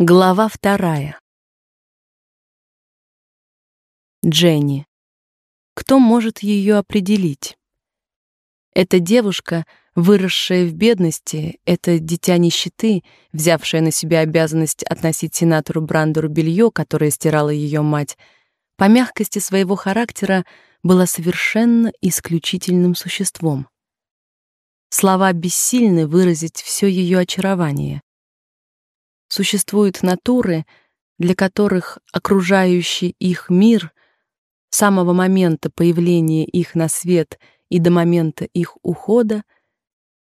Глава вторая. Дженни. Кто может ее определить? Эта девушка, выросшая в бедности, это дитя нищеты, взявшая на себя обязанность относить сенатору Брандеру белье, которое стирала ее мать, по мягкости своего характера была совершенно исключительным существом. Слова бессильны выразить все ее очарование. Существуют натуры, для которых окружающий их мир с самого момента появления их на свет и до момента их ухода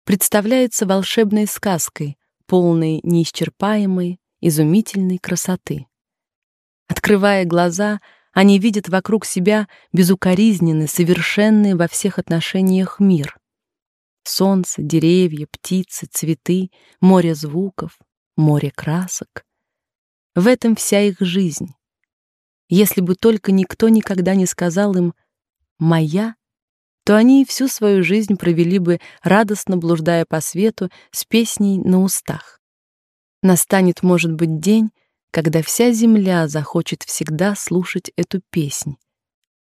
представляется волшебной сказкой, полной неисчерпаемой, изумительной красоты. Открывая глаза, они видят вокруг себя безукоризненный, совершенный во всех отношениях мир. Солнце, деревья, птицы, цветы, море звуков, море красок. В этом вся их жизнь. Если бы только никто никогда не сказал им «моя», то они всю свою жизнь провели бы, радостно блуждая по свету с песней на устах. Настанет, может быть, день, когда вся земля захочет всегда слушать эту песнь,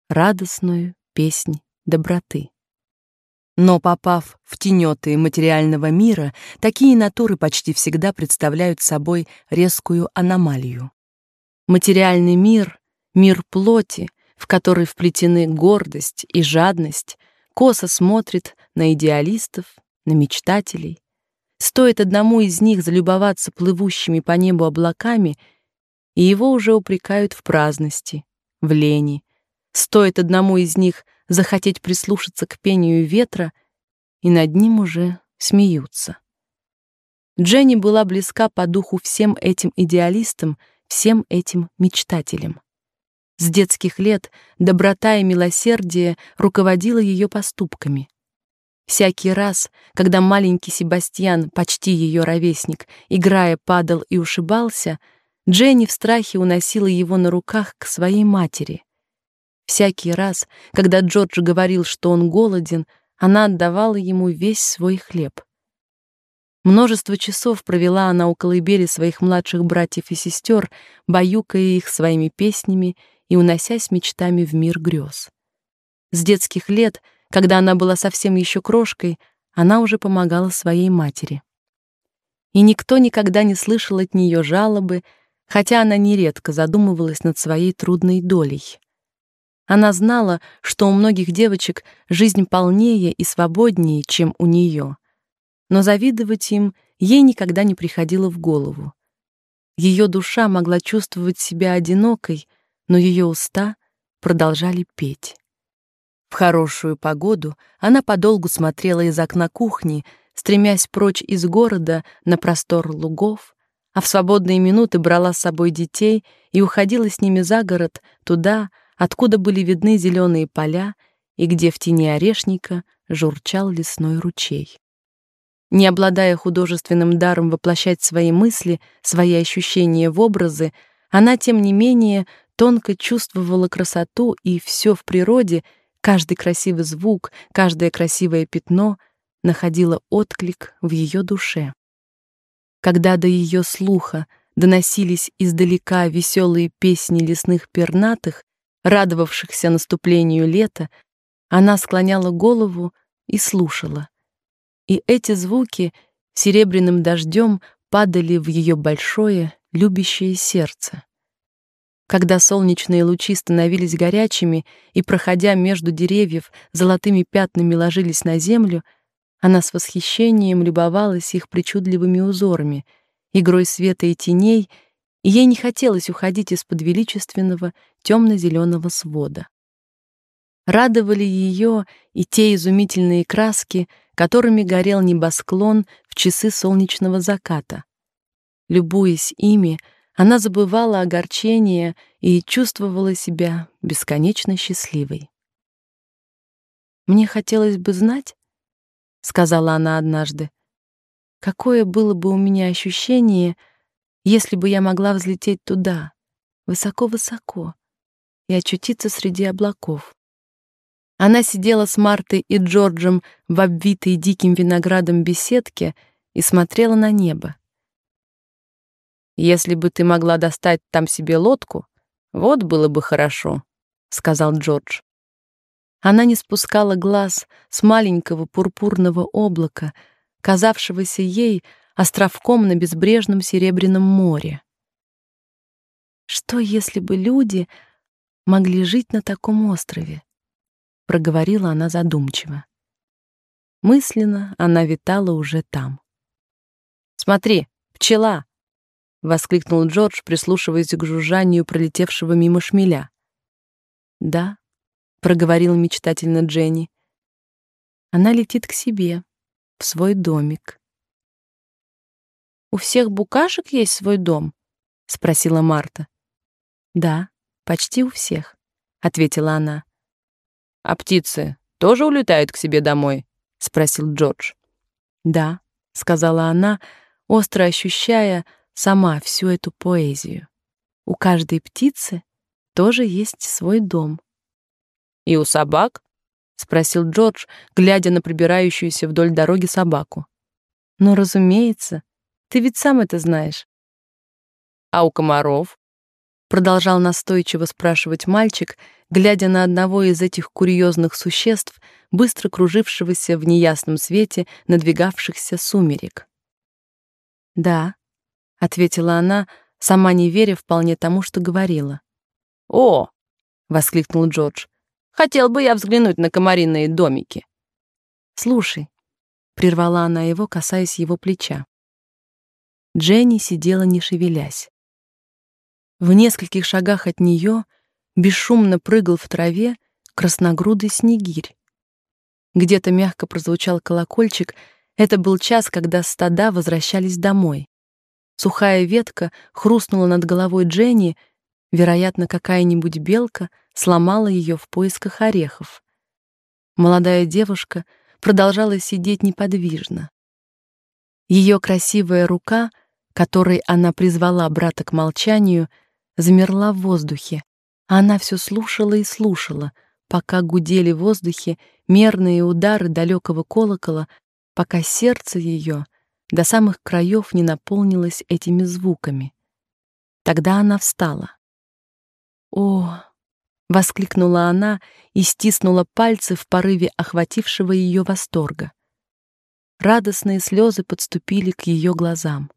радостную песнь доброты. Но попав в тенеты материального мира, такие натуры почти всегда представляют собой резкую аномалию. Материальный мир мир плоти, в который вплетены гордость и жадность, косо смотрит на идеалистов, на мечтателей. Стоит одному из них залюбоваться плывущими по небу облаками, и его уже упрекают в праздности, в лени. Стоит одному из них захотеть прислушаться к пению ветра, и над ним уже смеются. Дженни была близка по духу всем этим идеалистам, всем этим мечтателям. С детских лет доброта и милосердие руководило ее поступками. Всякий раз, когда маленький Себастьян, почти ее ровесник, играя, падал и ушибался, Дженни в страхе уносила его на руках к своей матери. Всякий раз, когда Джордж говорил, что он голоден, она отдавала ему весь свой хлеб. Множество часов провела она у колыбели своих младших братьев и сестер, баюкая их своими песнями и уносясь мечтами в мир грез. С детских лет, когда она была совсем еще крошкой, она уже помогала своей матери. И никто никогда не слышал от нее жалобы, хотя она нередко задумывалась над своей трудной долей. Она знала, что у многих девочек жизнь полнее и свободнее, чем у нее, но завидовать им ей никогда не приходило в голову. Ее душа могла чувствовать себя одинокой, но ее уста продолжали петь. В хорошую погоду она подолгу смотрела из окна кухни, стремясь прочь из города на простор лугов, а в свободные минуты брала с собой детей и уходила с ними за город, туда, откуда были видны зеленые поля и где в тени орешника журчал лесной ручей. Не обладая художественным даром воплощать свои мысли, свои ощущения в образы, она тем не менее тонко чувствовала красоту и все в природе, каждый красивый звук, каждое красивое пятно находило отклик в ее душе. Когда до ее слуха доносились издалека веселые песни лесных пернатых, радовавшихся наступлению лета, она склоняла голову и слушала. И эти звуки серебряным дождем падали в ее большое, любящее сердце. Когда солнечные лучи становились горячими и, проходя между деревьев, золотыми пятнами ложились на землю, она с восхищением любовалась их причудливыми узорами, игрой света и теней, ей не хотелось уходить из-под величественного темно-зеленого свода. Радовали ее и те изумительные краски, которыми горел небосклон в часы солнечного заката. Любуясь ими, она забывала огорчение и чувствовала себя бесконечно счастливой. Мне хотелось бы знать, сказала она однажды, какое было бы у меня ощущение, если бы я могла взлететь туда, высоко-высоко, и очутиться среди облаков. Она сидела с Мартой и Джорджем в обвитой диким виноградом беседке и смотрела на небо. Если бы ты могла достать там себе лодку, вот было бы хорошо, сказал Джордж. Она не спускала глаз с маленького пурпурного облака, казавшегося ей островком на безбрежном серебряном море. Что если бы люди могли жить на таком острове? проговорила она задумчиво. Мысленно она витала уже там. Смотри, пчела, воскликнул Джордж, прислушиваясь к жужжанию пролетевшего мимо шмеля. Да, проговорил мечтательно Дженни. Она летит к себе, в свой домик. У всех букашек есть свой дом? спросила Марта. Да, почти у всех, ответила она. А птицы тоже улетают к себе домой? спросил Джордж. Да, сказала она, остро ощущая сама всю эту поэзию. У каждой птицы тоже есть свой дом. И у собак? спросил Джордж, глядя на пробирающуюся вдоль дороги собаку. Но, разумеется, ты ведь сам это знаешь. А у комаров? продолжал настойчиво спрашивать мальчик, глядя на одного из этих курьезных существ, быстро кружившегося в неясном свете надвигавшихся сумерек. "Да", ответила она, сама не веря вполне тому, что говорила. "О!" воскликнул Джордж. "Хотел бы я взглянуть на комариные домики". "Слушай", прервала она его, касаясь его плеча. Дженни сидела не шевелясь. В нескольких шагах от нее бесшумно прыгал в траве красногрудый снегирь. Где-то мягко прозвучал колокольчик. Это был час, когда стада возвращались домой. Сухая ветка хрустнула над головой Дженни, вероятно, какая-нибудь белка сломала ее в поисках орехов. Молодая девушка продолжала сидеть неподвижно. Ее красивая рука, которой она призвала брата к молчанию, замерла в воздухе. А она все слушала и слушала, пока гудели в воздухе мерные удары далекого колокола, пока сердце ее до самых краев не наполнилось этими звуками. Тогда она встала. О, воскликнула она и стиснула пальцы в порыве охватившего ее восторга. Радостные слезы подступили к ее глазам.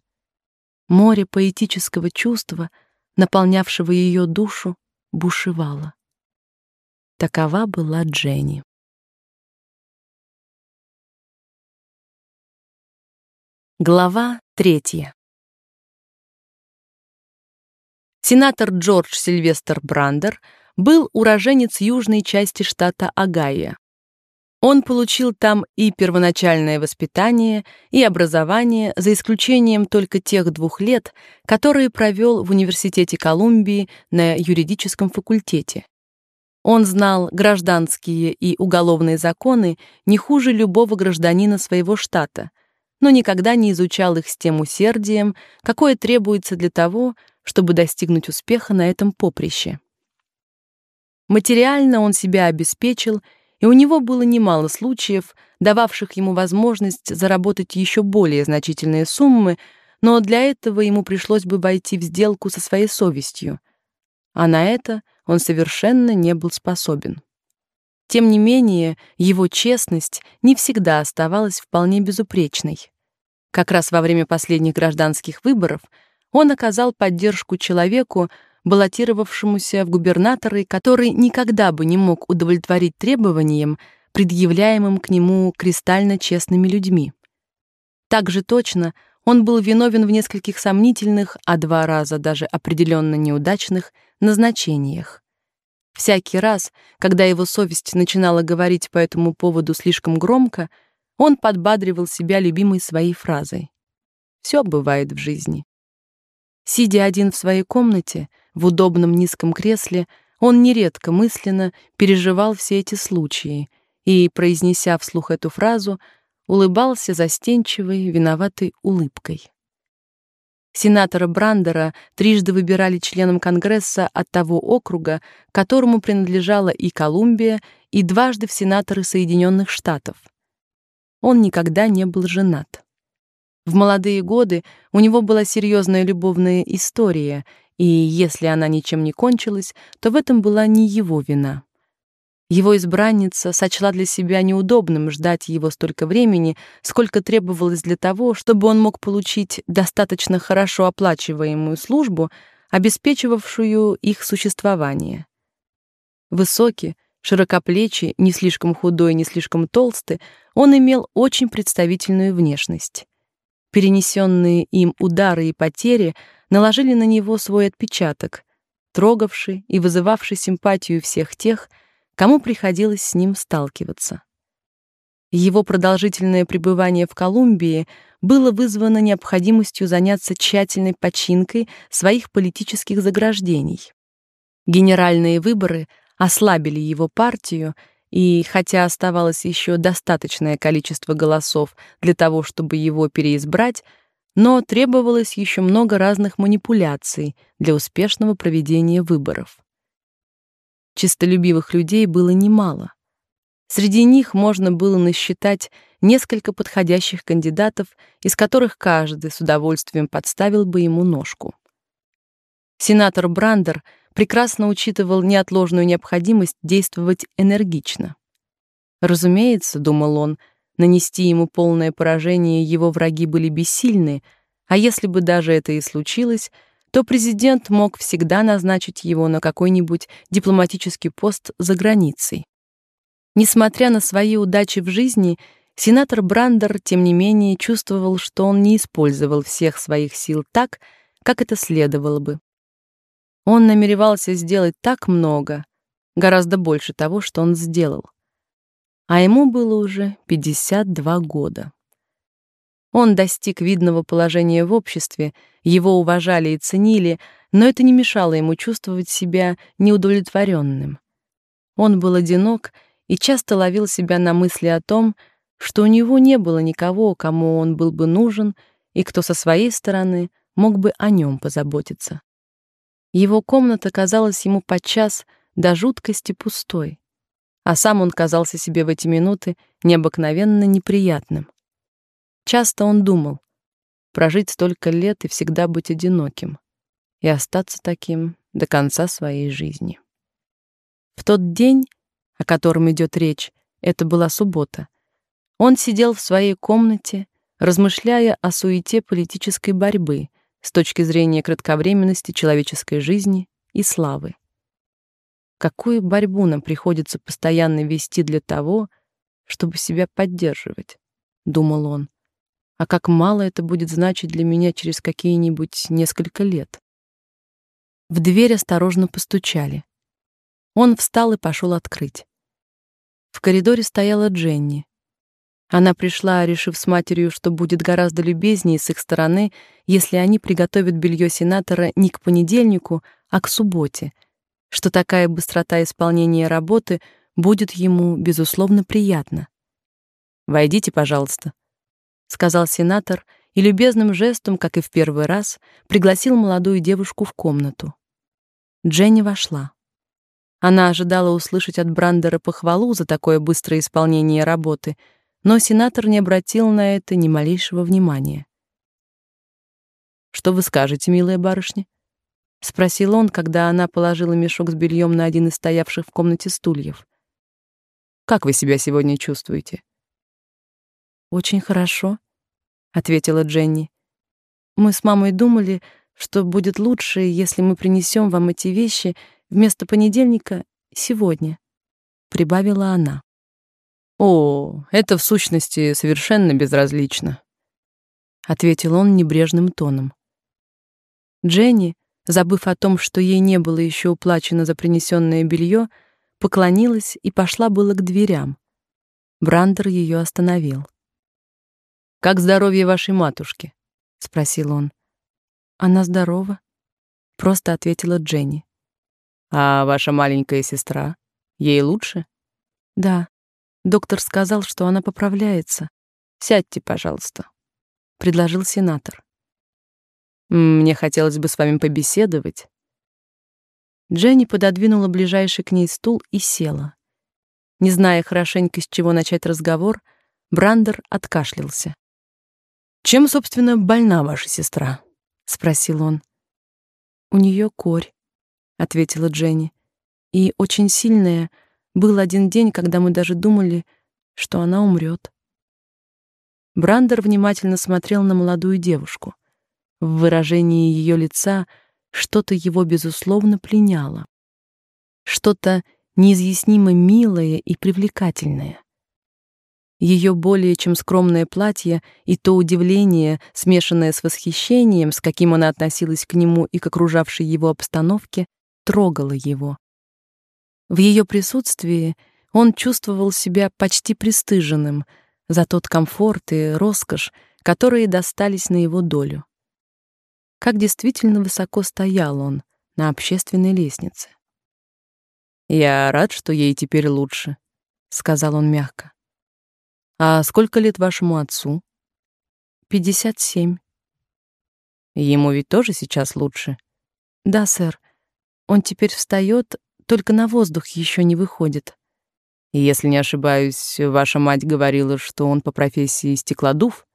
Море поэтического чувства — наполнявшего ее душу, бушевало. Такова была Дженни. Глава третья. Сенатор Джордж Сильвестр Брандер был уроженец южной части штата Огайо. Он получил там и первоначальное воспитание, и образование, за исключением только тех двух лет, которые провел в Университете Колумбии на юридическом факультете. Он знал гражданские и уголовные законы не хуже любого гражданина своего штата, но никогда не изучал их с тем усердием, какое требуется для того, чтобы достигнуть успеха на этом поприще. Материально он себя обеспечил и у него было немало случаев, дававших ему возможность заработать еще более значительные суммы, но для этого ему пришлось бы войти в сделку со своей совестью, а на это он совершенно не был способен. Тем не менее, его честность не всегда оставалась вполне безупречной. Как раз во время последних гражданских выборов он оказал поддержку человеку, баллотировавшемуся в губернаторы, который никогда бы не мог удовлетворить требованиям, предъявляемым к нему кристально честными людьми. Так же точно он был виновен в нескольких сомнительных, а два раза даже определенно неудачных назначениях. Всякий раз, когда его совесть начинала говорить по этому поводу слишком громко, он подбадривал себя любимой своей фразой: «Все бывает в жизни". Сидя один в своей комнате, в удобном низком кресле, он нередко мысленно переживал все эти случаи и, произнеся вслух эту фразу, улыбался застенчивой, виноватой улыбкой. Сенатора Брандера трижды выбирали членом Конгресса от того округа, которому принадлежала и Колумбия, и дважды в сенаторы Соединенных Штатов. Он никогда не был женат. В молодые годы у него была серьезная любовная история, и если она ничем не кончилась, то в этом была не его вина. Его избранница сочла для себя неудобным ждать его столько времени, сколько требовалось для того, чтобы он мог получить достаточно хорошо оплачиваемую службу, обеспечивавшую их существование. Высокий, широкоплечий, не слишком худой, не слишком толстый, он имел очень представительную внешность. Перенесенные им удары и потери наложили на него свой отпечаток, трогавший и вызывавший симпатию всех тех, кому приходилось с ним сталкиваться. Его продолжительное пребывание в Колумбии было вызвано необходимостью заняться тщательной починкой своих политических заграждений. Генеральные выборы ослабили его партию, и хотя оставалось еще достаточное количество голосов для того, чтобы его переизбрать, но требовалось еще много разных манипуляций для успешного проведения выборов. Чистолюбивых людей было немало. Среди них можно было насчитать несколько подходящих кандидатов, из которых каждый с удовольствием подставил бы ему ножку. Сенатор Брандер прекрасно учитывал неотложную необходимость действовать энергично. Разумеется, думал он, нанести ему полное поражение его враги были бессильны, а если бы даже это и случилось, то президент мог всегда назначить его на какой-нибудь дипломатический пост за границей. Несмотря на свои удачи в жизни, сенатор Брандер тем не менее чувствовал, что он не использовал всех своих сил так, как это следовало бы. Он намеревался сделать так много, гораздо больше того, что он сделал. А ему было уже 52 года. Он достиг видного положения в обществе, его уважали и ценили, но это не мешало ему чувствовать себя неудовлетворенным. Он был одинок и часто ловил себя на мысли о том, что у него не было никого, кому он был бы нужен и кто со своей стороны мог бы о нем позаботиться. Его комната казалась ему подчас до жуткости пустой, а сам он казался себе в эти минуты необыкновенно неприятным. Часто он думал прожить столько лет и всегда быть одиноким и остаться таким до конца своей жизни. В тот день, о котором идет речь, это была суббота. Он сидел в своей комнате, размышляя о суете политической борьбы, с точки зрения кратковременности человеческой жизни и славы. Какую борьбу нам приходится постоянно вести для того, чтобы себя поддерживать, думал он. А как мало это будет значить для меня через какие-нибудь несколько лет. В дверь осторожно постучали. Он встал и пошел открыть. В коридоре стояла Дженни. Она пришла, решив с матерью, что будет гораздо любезнее с их стороны, если они приготовят белье сенатора не к понедельнику, а к субботе, что такая быстрота исполнения работы будет ему безусловно приятна. Войдите, пожалуйста, сказал сенатор и любезным жестом, как и в первый раз, пригласил молодую девушку в комнату. Дженни вошла. Она ожидала услышать от Брандера похвалу за такое быстрое исполнение работы — но сенатор не обратил на это ни малейшего внимания. Что вы скажете, милая барышня? спросил он, когда она положила мешок с бельем на один из стоявших в комнате стульев. Как вы себя сегодня чувствуете? Очень хорошо, ответила Дженни. Мы с мамой думали, что будет лучше, если мы принесем вам эти вещи вместо понедельника сегодня, прибавила она. О, это в сущности совершенно безразлично, ответил он небрежным тоном. Дженни, забыв о том, что ей не было еще уплачено за принесенное белье, поклонилась и пошла было к дверям. Брандер ее остановил. Как здоровье вашей матушки? спросил он. Она здорова, просто ответила Дженни. А ваша маленькая сестра, ей лучше? Да. Доктор сказал, что она поправляется. Сядьте, пожалуйста, предложил сенатор. Мне хотелось бы с вами побеседовать. Дженни пододвинула ближайший к ней стул и села. Не зная хорошенько, с чего начать разговор, Брандер откашлялся. Чем, собственно, больна ваша сестра? спросил он. У нее корь, ответила Дженни. И очень сильная. Был один день, когда мы даже думали, что она умрет. Брандер внимательно смотрел на молодую девушку. В выражении ее лица что-то его безусловно пленяло. Что-то неизъяснимо милое и привлекательное. Ее более чем скромное платье и то удивление, смешанное с восхищением, с каким она относилась к нему и к окружавшей его обстановке, трогало его. В ее присутствии он чувствовал себя почти пристыженным за тот комфорт и роскошь, которые достались на его долю. Как действительно высоко стоял он на общественной лестнице. «Я рад, что ей теперь лучше», — сказал он мягко. А сколько лет вашему отцу? Пятьдесят семь. Ему ведь тоже сейчас лучше. Да, сэр. Он теперь встает, только на воздух еще не выходит. Если не ошибаюсь, ваша мать говорила, что он по профессии стеклодув?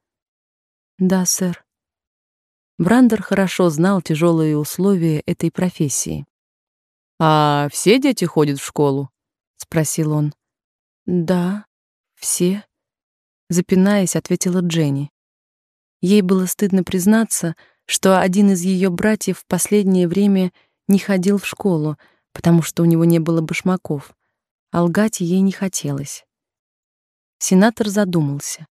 Да, сэр. Брандер хорошо знал тяжелые условия этой профессии. А все дети ходят в школу? спросил он. Да, все запинаясь, ответила Дженни. Ей было стыдно признаться, что один из ее братьев в последнее время не ходил в школу, потому что у него не было башмаков, а лгать ей не хотелось. Сенатор задумался.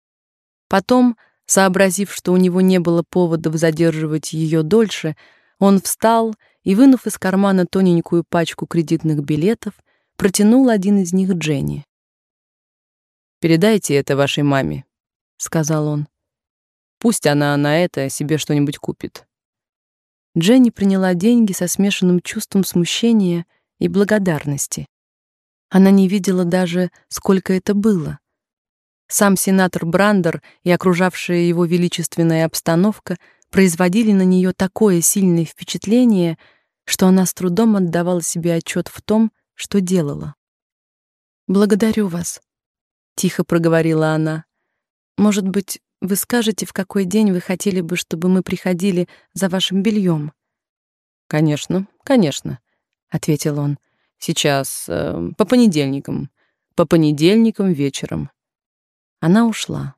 Потом, сообразив, что у него не было поводов задерживать ее дольше, он встал и, вынув из кармана тоненькую пачку кредитных билетов, протянул один из них Дженни. Передайте это вашей маме, сказал он. Пусть она на это себе что-нибудь купит. Дженни приняла деньги со смешанным чувством смущения и благодарности. Она не видела даже, сколько это было. Сам сенатор Брандер и окружавшая его величественная обстановка производили на нее такое сильное впечатление, что она с трудом отдавала себе отчет в том, что делала. Благодарю вас, тихо проговорила она. Может быть, вы скажете, в какой день вы хотели бы, чтобы мы приходили за вашим бельем? Конечно, конечно, ответил он. Сейчас э, по понедельникам. По понедельникам вечером. Она ушла.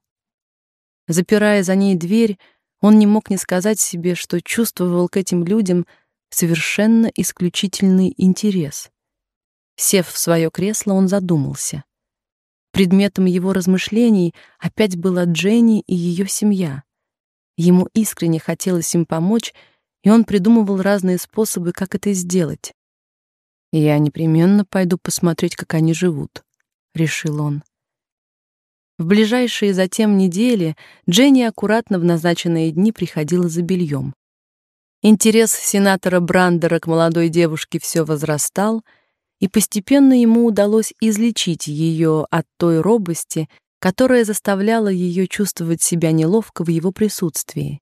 Запирая за ней дверь, он не мог не сказать себе, что чувствовал к этим людям совершенно исключительный интерес. Сев в свое кресло, он задумался. Предметом его размышлений опять была Дженни и ее семья. Ему искренне хотелось им помочь, и он придумывал разные способы, как это сделать. «Я непременно пойду посмотреть, как они живут», — решил он. В ближайшие затем недели Дженни аккуратно в назначенные дни приходила за бельем. Интерес сенатора Брандера к молодой девушке все возрастал — и постепенно ему удалось излечить ее от той робости, которая заставляла ее чувствовать себя неловко в его присутствии.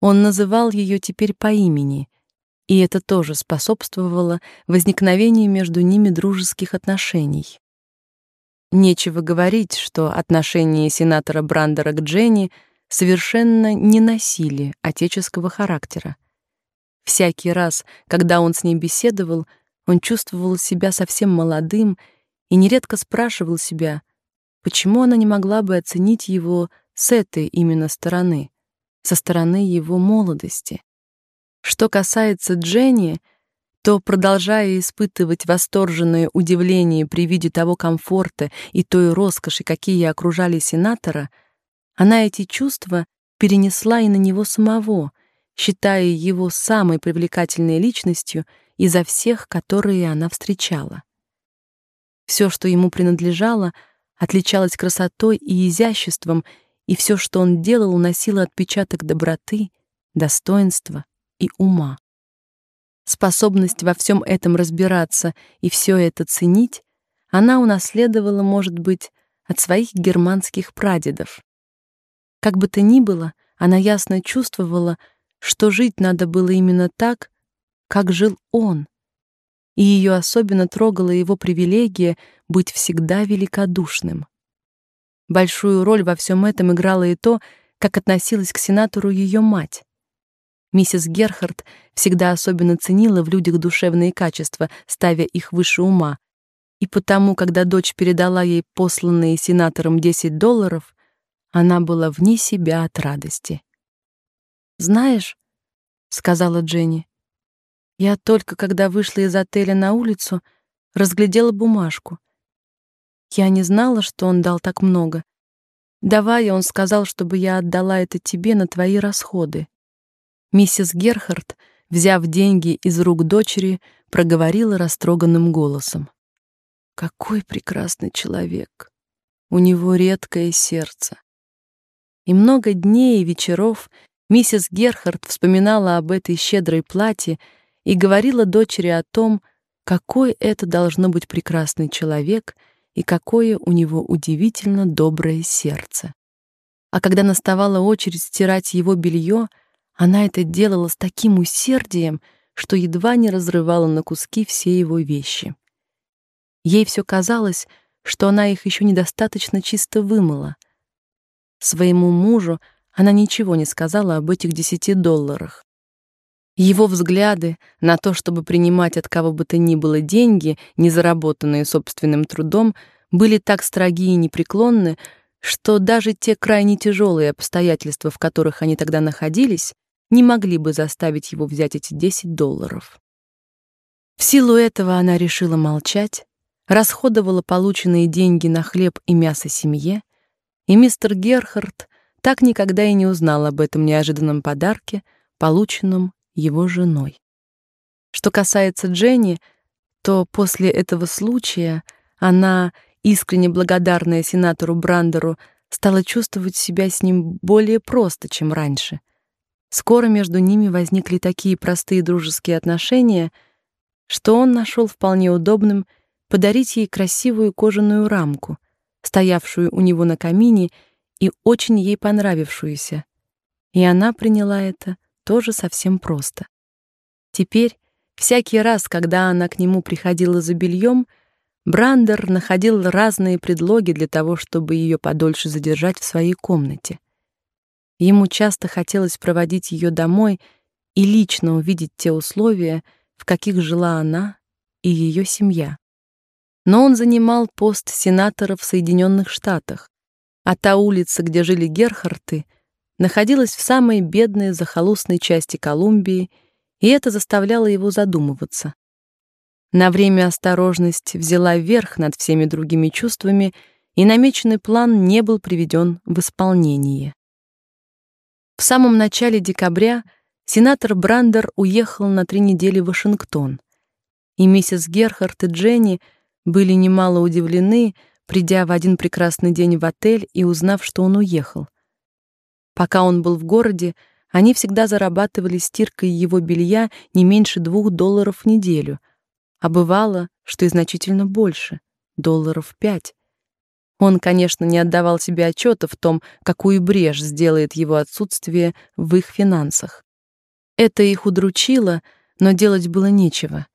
Он называл ее теперь по имени, и это тоже способствовало возникновению между ними дружеских отношений. Нечего говорить, что отношения сенатора Брандера к Дженни совершенно не носили отеческого характера. Всякий раз, когда он с ней беседовал, он чувствовал себя совсем молодым и нередко спрашивал себя, почему она не могла бы оценить его с этой именно стороны, со стороны его молодости. Что касается Дженни, то, продолжая испытывать восторженное удивление при виде того комфорта и той роскоши, какие окружали сенатора, она эти чувства перенесла и на него самого, считая его самой привлекательной личностью — изо всех, которые она встречала. Все, что ему принадлежало, отличалось красотой и изяществом, и все, что он делал, носило отпечаток доброты, достоинства и ума. Способность во всем этом разбираться и все это ценить она унаследовала, может быть, от своих германских прадедов. Как бы то ни было, она ясно чувствовала, что жить надо было именно так, как жил он. И ее особенно трогала его привилегия быть всегда великодушным. Большую роль во всем этом играло и то, как относилась к сенатору ее мать. Миссис Герхард всегда особенно ценила в людях душевные качества, ставя их выше ума. И потому, когда дочь передала ей посланные сенатором 10 долларов, она была вне себя от радости. "Знаешь", сказала Дженни. "Я только когда вышла из отеля на улицу, разглядела бумажку. Я не знала, что он дал так много. Давая, он сказал, чтобы я отдала это тебе на твои расходы. Миссис Герхард, взяв деньги из рук дочери, проговорила растроганным голосом: "Какой прекрасный человек! У него редкое сердце". И много дней и вечеров миссис Герхард вспоминала об этой щедрой плате и говорила дочери о том, какой это должно быть прекрасный человек и какое у него удивительно доброе сердце. А когда наставала очередь стирать его белье, она это делала с таким усердием, что едва не разрывала на куски все его вещи. Ей все казалось, что она их еще недостаточно чисто вымыла. Своему мужу она ничего не сказала об этих десяти долларах. Его взгляды на то, чтобы принимать от кого бы то ни было деньги, не заработанные собственным трудом, были так строги и непреклонны, что даже те крайне тяжелые обстоятельства, в которых они тогда находились, не могли бы заставить его взять эти 10 долларов. В силу этого она решила молчать, расходовала полученные деньги на хлеб и мясо семье, и мистер Герхард так никогда и не узнал об этом неожиданном подарке, полученном его женой. Что касается Дженни, то после этого случая она, искренне благодарная сенатору Брандеру, стала чувствовать себя с ним более просто, чем раньше — Скоро между ними возникли такие простые дружеские отношения, что он нашел вполне удобным подарить ей красивую кожаную рамку, стоявшую у него на камине и очень ей понравившуюся. И она приняла это тоже совсем просто. Теперь, всякий раз, когда она к нему приходила за бельем, Брандер находил разные предлоги для того, чтобы ее подольше задержать в своей комнате. Ему часто хотелось проводить ее домой и лично увидеть те условия, в каких жила она и ее семья. Но он занимал пост сенатора в Соединенных Штатах, а та улица, где жили Герхарты, находилась в самой бедной захолустной части Колумбии, и это заставляло его задумываться. На время осторожность взяла верх над всеми другими чувствами, и намеченный план не был приведен в исполнение. В самом начале декабря сенатор Брандер уехал на три недели в Вашингтон, и миссис Герхард и Дженни были немало удивлены, придя в один прекрасный день в отель и узнав, что он уехал. Пока он был в городе, они всегда зарабатывали стиркой его белья не меньше двух долларов в неделю, а бывало, что и значительно больше, долларов пять. Он, конечно, не отдавал себе отчета в том, какую брешь сделает его отсутствие в их финансах. Это их удручило, но делать было нечего.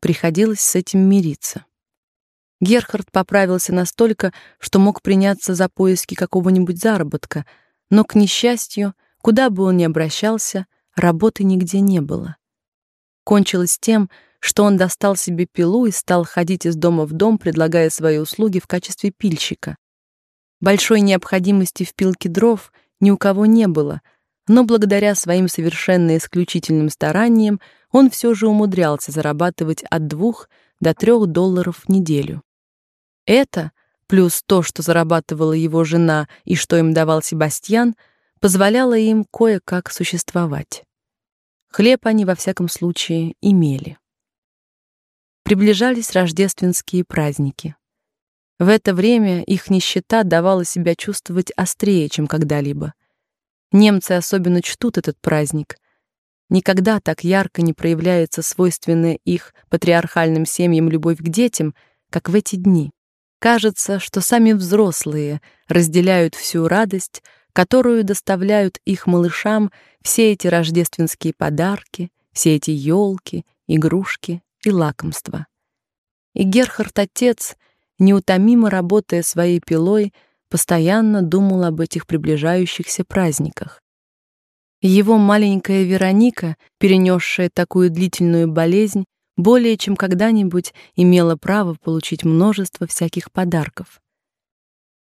Приходилось с этим мириться. Герхард поправился настолько, что мог приняться за поиски какого-нибудь заработка, но к несчастью, куда бы он ни обращался, работы нигде не было. Кончилось тем, что он достал себе пилу и стал ходить из дома в дом, предлагая свои услуги в качестве пильщика. Большой необходимости в пилке дров ни у кого не было, но благодаря своим совершенно исключительным стараниям он все же умудрялся зарабатывать от двух до трех долларов в неделю. Это, плюс то, что зарабатывала его жена и что им давал Себастьян, позволяло им кое-как существовать. Хлеб они во всяком случае имели. Приближались рождественские праздники. В это время их нищета давала себя чувствовать острее, чем когда-либо. Немцы особенно чтут этот праздник. Никогда так ярко не проявляется свойственная их патриархальным семьям любовь к детям, как в эти дни. Кажется, что сами взрослые разделяют всю радость, которую доставляют их малышам все эти рождественские подарки, все эти елки, игрушки и лакомства. И Герхард отец, неутомимо работая своей пилой, постоянно думал об этих приближающихся праздниках. Его маленькая Вероника, перенесшая такую длительную болезнь, более чем когда-нибудь имела право получить множество всяких подарков.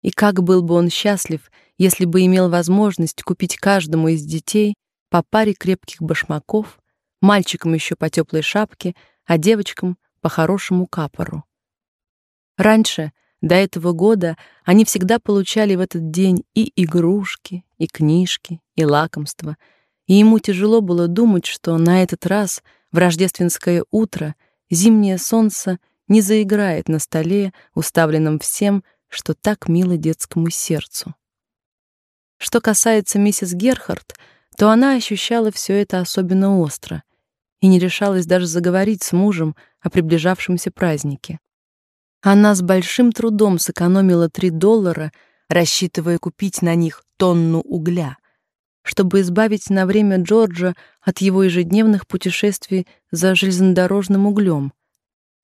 И как был бы он счастлив, если бы имел возможность купить каждому из детей по паре крепких башмаков, мальчикам еще по теплой шапке, а девочкам по хорошему капору. Раньше, до этого года, они всегда получали в этот день и игрушки, и книжки, и лакомства, и ему тяжело было думать, что на этот раз, в рождественское утро, зимнее солнце не заиграет на столе, уставленном всем, что так мило детскому сердцу. Что касается миссис Герхард, то она ощущала все это особенно остро и не решалась даже заговорить с мужем о приближавшемся празднике. Она с большим трудом сэкономила 3 доллара, рассчитывая купить на них тонну угля, чтобы избавить на время Джорджа от его ежедневных путешествий за железнодорожным углем.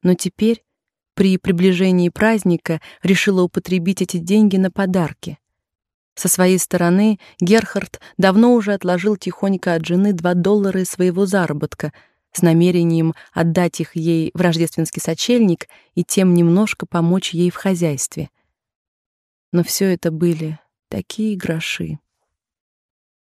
Но теперь, при приближении праздника, решила употребить эти деньги на подарки. Со своей стороны Герхард давно уже отложил тихонько от жены 2 доллара из своего заработка с намерением отдать их ей в рождественский сочельник и тем немножко помочь ей в хозяйстве. Но все это были такие гроши.